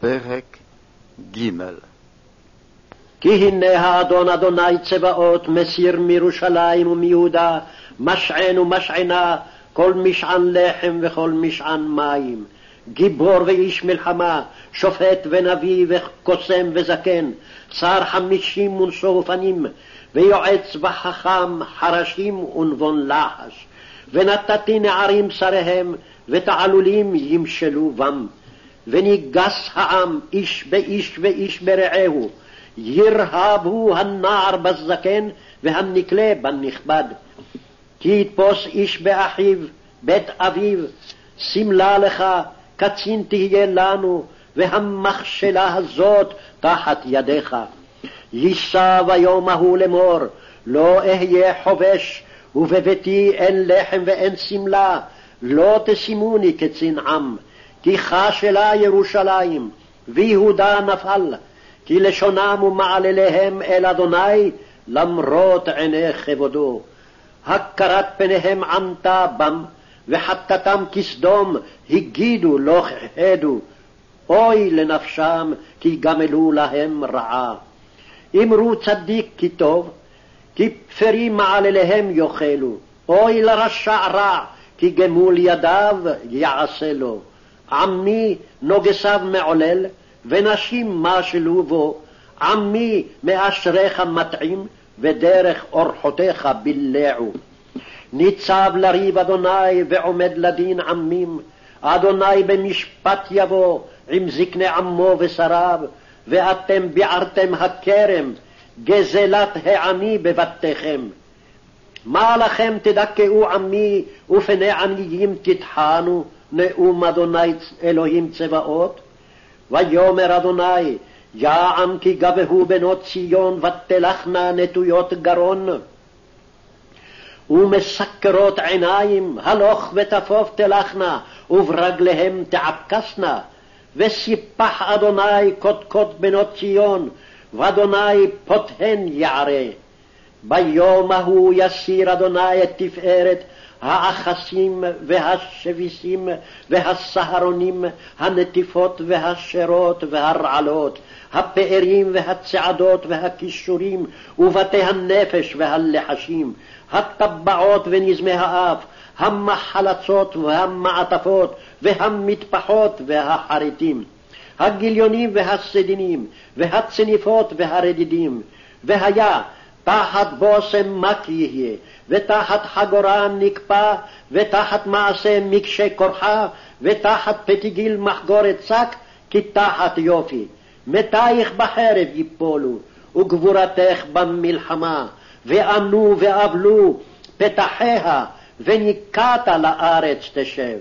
פרק ג' כי הנה האדון אדוני צבאות מסיר מירושלים ומיהודה משען ומשענה כל משען לחם וכל משען מים. גיבור ואיש מלחמה, שופט ונביא וקוסם וזקן, שר חמישים ונשוא ופנים, ויועץ וחכם, חרשים ונבון לחש. ונתתי נערים שריהם, ותעלולים ימשלו בם. וניגס העם איש באיש ואיש ברעהו, ירהבו הנער בזקן והנקלה בנכבד. כי יתפוס איש באחיו, בית אביו, שמלה לך, קצין תהיה לנו, והמכשלה הזאת תחת ידיך. יישא ביום ההוא לאמור, לא אהיה חובש, ובביתי אין לחם ואין שמלה, לא תשימוני קצין עם. כי חשלה ירושלים, ויהודה נפל, כי לשונם ומעלליהם אל אדוני, למרות עיני כבודו. הכרת פניהם ענתה בם, וחטאתם כסדום, הגידו לא חדו. אוי לנפשם, כי גמלו להם רעה. אמרו צדיק כי טוב, כי פרים מעלליהם יאכלו. אוי לרשע רע, כי גמול ידיו יעשה לו. עמי נוגסיו מעולל, ונשים משלו בו. עמי מאשריך מטעים, ודרך אורחותיך בילעו. ניצב לריב אדוני ועומד לדין עמים, אדוני במשפט יבוא עם זקני עמו ושריו, ואתם ביערתם הכרם, גזלת העני בבתיכם. מה לכם תדכאו עמי, ופני עניים תטחנו, נאום אדוני אלוהים צבאות? ויאמר אדוני, יען כי גבהו בנות ציון, ותלכנה נטויות גרון. ומסקרות עיניים, הלוך ותפוף תלכנה, וברגליהם תעקסנה. וסיפח אדוני קודקוד בנות ציון, ואדוני פותהן יערה. ביום ההוא יסיר אדוני את תפארת האחסים והשביסים והסהרונים, הנטיפות והשרות והרעלות, הפארים והצעדות והכישורים, ובתי הנפש והלחשים, הטבעות ונזמי האף, המחלצות והמעטפות, והמטפחות והחריטים, הגיליונים והסדינים, והצניפות והרדידים, והיה תחת בושם מק יהיה, ותחת חגורה נקפא, ותחת מעשה מקשה כורחה, ותחת פתיגיל מחגורת שק, כי תחת יופי. מתייך בחרב יפולו, וגבורתך במלחמה, וענו ואבלו פתחיה, וניקעת לארץ תשב.